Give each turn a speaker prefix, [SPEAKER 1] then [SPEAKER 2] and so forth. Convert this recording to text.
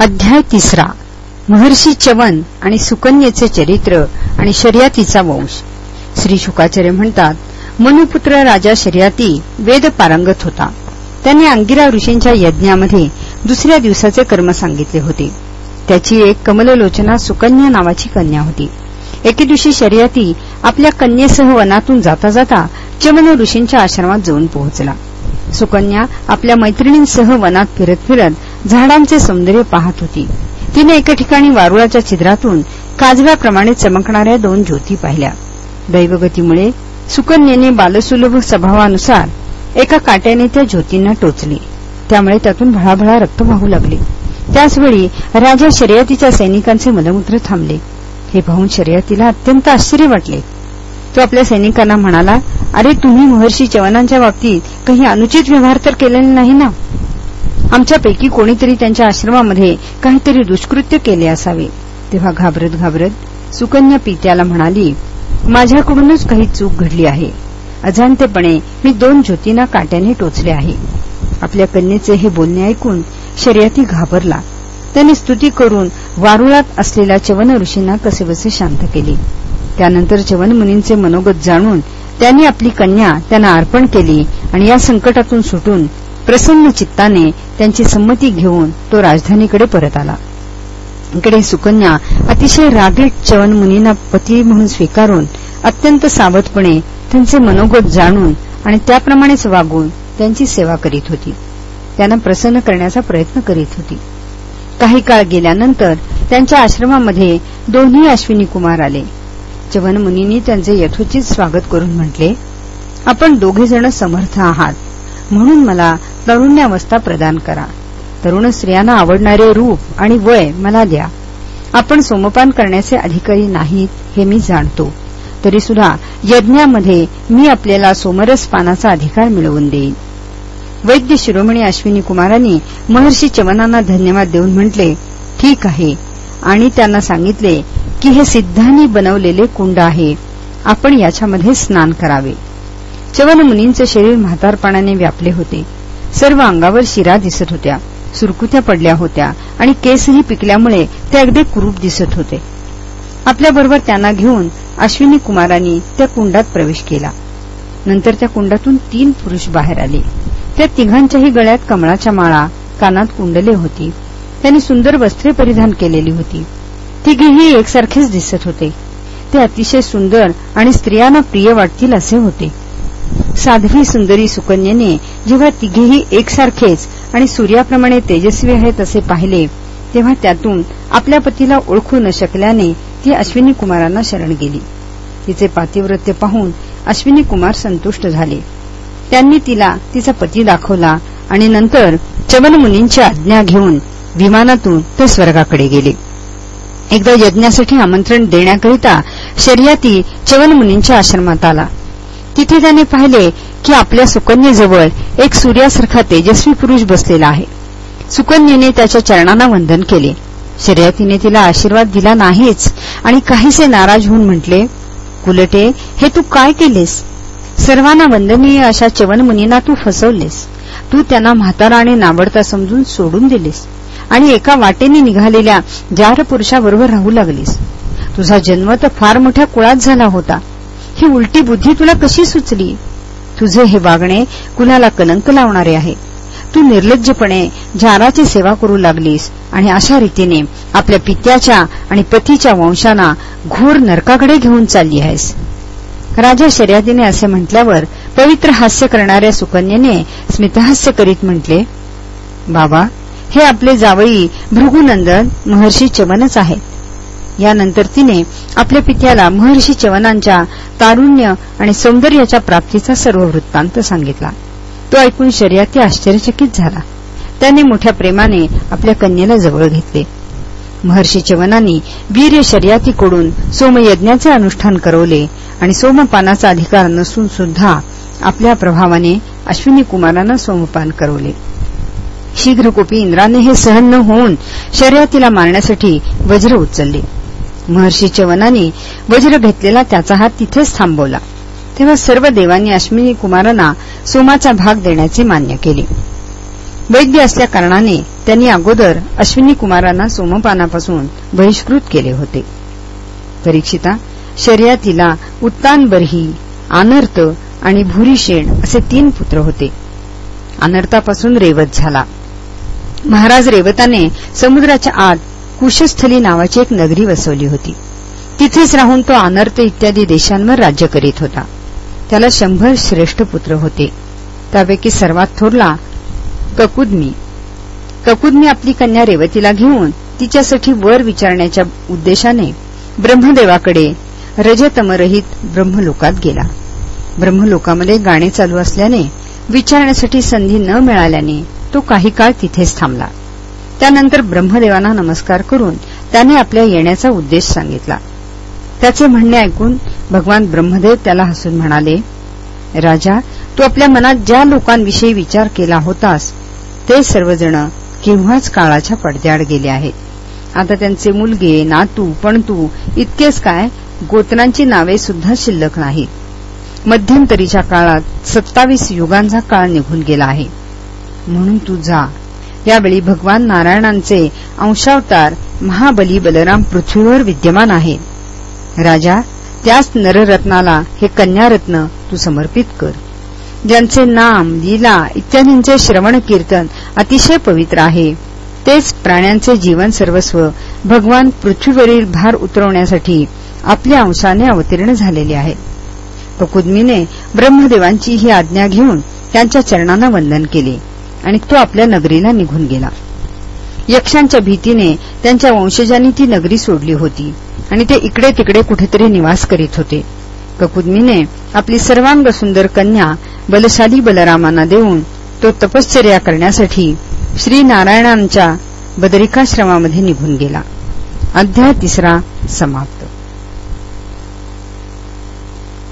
[SPEAKER 1] अध्याय तिसरा. महर्षी चवन आणि सुकन्येचे चरित्र आणि शर्यतीचा वंश. श्री शुकाचार्य म्हणतात मनुपुत्र राजा शर्यती वेद पारंगत होता. त्याने अंगिरा ऋषींच्या यज्ञामध्ये दुसऱ्या दिवसाचे कर्म सांगितले होते. त्याची एक कमललोचना सुकन्या नावाची कन्या होती. एके दिवशी शर्यती आपल्या कन्येसह वनातून जाता जाता चवन ऋषींच्या आश्रमात जाऊन पोहोचला. सुकन्या आपल्या मैत्रिणींसह वनात फिरत फिरत झाडांचे सौंदर्य पाहत होती. तिने एका ठिकाणी वारुळाच्या छिद्रातून काजव्याप्रमाणे चमकणाऱ्या दोन ज्योती पाहिल्या. दैवगतीमुळे सुकन्येने बालसुलभ स्वभावानुसार एका काट्याने त्या ज्योतींना टोचली. त्यामुळे त्यातून भळाभळा रक्त वाहू लागले. त्याचवेळी राजा शर्यतीच्या सैनिकांचे मलमूत्र थांबले. हे पाहून शर्यतीला अत्यंत आश्चर्य वाटले. तो आपल्या सैनिकांना म्हणाला अरे तुम्ही महर्षी चवनांच्या बाबतीत काही अनुचित व्यवहार तर केलेले नाही ना? आमच्यापैकी कोणीतरी त्यांच्या आश्रमामध्ये काहीतरी दुष्कृत्य केले असावे. तेव्हा घाबरत घाबरत सुकन्या पित्याला म्हणाली माझ्याकडूनच काही चूक घडली आहे. अजाणतेपणे मी दोन ज्योतींना काट्याने टोचले आहे. आपल्या कन्येचे हे बोलणे ऐकून शर्यती घाबरला. त्याने स्तुती करून वारुळात असलेल्या चवन ऋषींना कसेबसे शांत केले. त्यानंतर चवन मुनींचे मनोगत जाणून त्यांनी आपली कन्या त्यांना अर्पण केली आणि या संकटातून सुटून प्रसन्न चित्ताने त्यांची संमती घेऊन तो राजधानीकडे परत आला. इकडे सुकन्या अतिशय रागीट चवन मुनींना पती म्हणून स्वीकारून अत्यंत सावधपणे त्यांचे मनोगत जाणून आणि त्याप्रमाणेच वागून त्यांची सेवा करीत होती. त्यांना प्रसन्न करण्याचा प्रयत्न करीत होती. काही काळ गेल्यानंतर त्यांच्या आश्रमामध्ये दोन्ही अश्विनी कुमार आले. चवन मुनींनी त्यांचे यथोचित स्वागत करून म्हटले आपण दोघेजण समर्थ आहात. म्हणून मला तरुण्यावस्था प्रदान करा. तरुण स्त्रियांना आवडणारे रूप आणि वय मला द्या. आपण सोमपान करण्याचे अधिकारी नाहीत हे मी जाणतो. तरी सुद्धा यज्ञामध्ये मी आपल्याला सोमरस पानाचा अधिकार मिळवून देईन. वैद्य शिरोमणी अश्विनी कुमारांनी महर्षी चवनांना धन्यवाद देऊन म्हटले ठीक आहे. आणि त्यांना सांगितले की हे सिद्धांनी बनवलेले कुंड आहे. आपण याच्यामध्ये स्नान करावे. चवन मुनींचे शरीर म्हातारपणाने व्यापले होते. सर्व अंगावर शिरा दिसत होत्या. सुरकुत्या पडल्या होत्या आणि केसही पिकल्यामुळे ते अगदी कुरूप दिसत होते. आपल्याबरोबर त्यांना घेऊन अश्विनी कुमारांनी त्या कुंडात प्रवेश केला. नंतर त्या कुंडातून तीन पुरुष बाहेर आले. त्या तिघांच्याही गळ्यात कमळाच्या माळा कानात कुंडले होती. त्यांनी सुंदर वस्त्रे परिधान केलेली होती. तिघेही एकसारखेच दिसत होते. ते अतिशय सुंदर आणि स्त्रियांना प्रिय वाटतील असे होते. साध्वी सुंदरी सुकन्येने जेव्हा तिघेही एकसारखेच आणि सूर्याप्रमाणे तेजस्वी आहेत असे पाहिले तेव्हा त्यातून आपल्या पतीला ओळखू न शकल्याने ती अश्विनी कुमारांना शरण गेली. तिचे पातिव्रत्य पाहून अश्विनी कुमार संतुष्ट झाले. त्यांनी तिला तिचा पती दाखवला आणि नंतर चवनमुनींची आज्ञा घेऊन विमानातून ते स्वर्गाकडे गेले. एकदा यज्ञासाठी आमंत्रण देण्याकरिता शर्यती चवनमुनींच्या आश्रमात आला. तिथे त्याने पाहिले की आपल्या सुकन्येजवळ एक सूर्यासारखा तेजस्वी पुरुष बसलेला आहे. सुकन्येने त्याच्या चरणांना वंदन केले. शर्यतीने तिला आशीर्वाद दिला नाहीच आणि काहीसे नाराज होऊन म्हटले कुलटे हे तू काय केलेस? सर्वांना वंदनीय अशा चवनमुनींना तू फसवलेस. तू त्यांना म्हातारा आणि नावडता समजून सोडून दिलीस आणि एका वाटेने निघालेल्या जार पुरुषाबरोबर राहू लागलीस. तुझा जन्म तर फार मोठ्या कुळात झाला होता. ही उलटी बुद्धी तुला कशी सुचली? तुझे हे वागणे कुणाला कलंक लावणारे आहे? तू निर्लज्जपणे जाराची सेवा करू लागलीस आणि अशा रीतीने आपल्या पित्याच्या आणि पतीच्या वंशांना घोर नरकाकडे घेऊन चालली आहेस. राजा शर्यातीने असे म्हटल्यावर पवित्र हास्य करणाऱ्या सुकन्येने स्मितहास्य करीत म्हटले बाबा हे आपले जावई भृगुनंदन महर्षी चमनच आहेत. यानंतर तिने आपल्या पित्याला महर्षी चवनांच्या तारुण्य आणि सौंदर्याच्या प्राप्तीचा सर्व वृत्तांत सांगितला. तो ऐकून शर्याती आश्चर्यचकित झाला. त्याने मोठ्या प्रेमाने आपल्या कन्येला जवळ घेतले. महर्षी चवनांनी वीर्य शर्यातीकडून सोमयज्ञाचे अनुष्ठान करवले आणि सोमपानाचा अधिकार नसून सुद्धा आपल्या प्रभावाने अश्विनी कुमारांना सोमपान करवले. शीघ्रकोपी इंद्राने हे सहन न होऊन शर्यतीला मारण्यासाठी वज्र उचलले. महर्षी चवनाने वज्र घेतलेला त्याचा हात तिथेच थांबवला. तेव्हा सर्व देवांनी अश्विनी कुमारांना सोमाचा भाग देण्याचे मान्य केले. वैद्य असल्या कारणाने त्यांनी अगोदर अश्विनी कुमारांना सोमपानापासून बहिष्कृत केले होते. परीक्षिता शर्यातीला उत्तानबरही आनर्त आणि भुरीशेण असे तीन पुत्र होते. अनर्थापासून रेवत झाला. महाराज रेवताने समुद्राच्या आत कुशस्थली नावाची एक नगरी वसवली होती. तिथेच राहून तो अनर्थ इत्यादी देशांवर राज्य करीत होता. त्याला शंभर श्रेष्ठ पुत्र होते. त्यापैकी सर्वात थोरला ककुदमी. ककुदमी आपली कन्या रेवतीला घेऊन तिच्यासाठी वर विचारण्याच्या उद्देशाने ब्रह्मदेवाकडे रजतमरहित ब्रह्मलोकात गेला. ब्रह्मलोकामध्ये गाणे चालू असल्याने विचारण्यासाठी संधी न मिळाल्याने तो काही काळ तिथेच थांबला. त्यानंतर ब्रह्मदेवांना नमस्कार करून त्याने आपल्या येण्याचा उद्देश सांगितला. त्याचे म्हणणे ऐकून भगवान ब्रह्मदेव त्याला हसून म्हणाले राजा तू आपल्या मनात ज्या लोकांविषयी विचार केला होतास ते सर्वजण केव्हाच काळाच्या पडद्याआड गेले आहेत. आता त्यांचे मुलगे नातू पणतू इतकेच काय गोत्रांची नावे सुद्धा शिल्लक नाहीत. मध्यंतरीच्या काळात सत्तावीस युगांचा काळ निघून गेला आहे. म्हणून तू जा यावेळी भगवान नारायणांचे अंशावतार महाबली बलराम पृथ्वीवर विद्यमान आहे. राजा त्याच नररत्नाला हे कन्यारत्न तू समर्पित कर. ज्यांचे नाम लीला इत्यादींचे श्रवण कीर्तन अतिशय पवित्र आहे. तेच प्राण्यांचे जीवन सर्वस्व भगवान पृथ्वीवरील भार उतरवण्यासाठी आपल्या अंशाने अवतीर्ण झालेले आहे. कुद्मीने ब्रह्मदेवांची ही आज्ञा घेऊन त्यांच्या चरणांना वंदन केले. आणि तो आपल्या नगरीला निघून गेला. यक्षांच्या भीतीने त्यांच्या वंशजांनी ती नगरी सोडली होती आणि ते इकडे तिकडे कुठेतरी निवास करीत होते. ककुद्मीने आपली सर्वांग सुंदर कन्या बलशाली बलरामांना देऊन तो तपश्चर्या करण्यासाठी श्री नारायणांच्या बदरिकाश्रमामध्ये निघून गेला. अध्याय तिसरा समाप्त.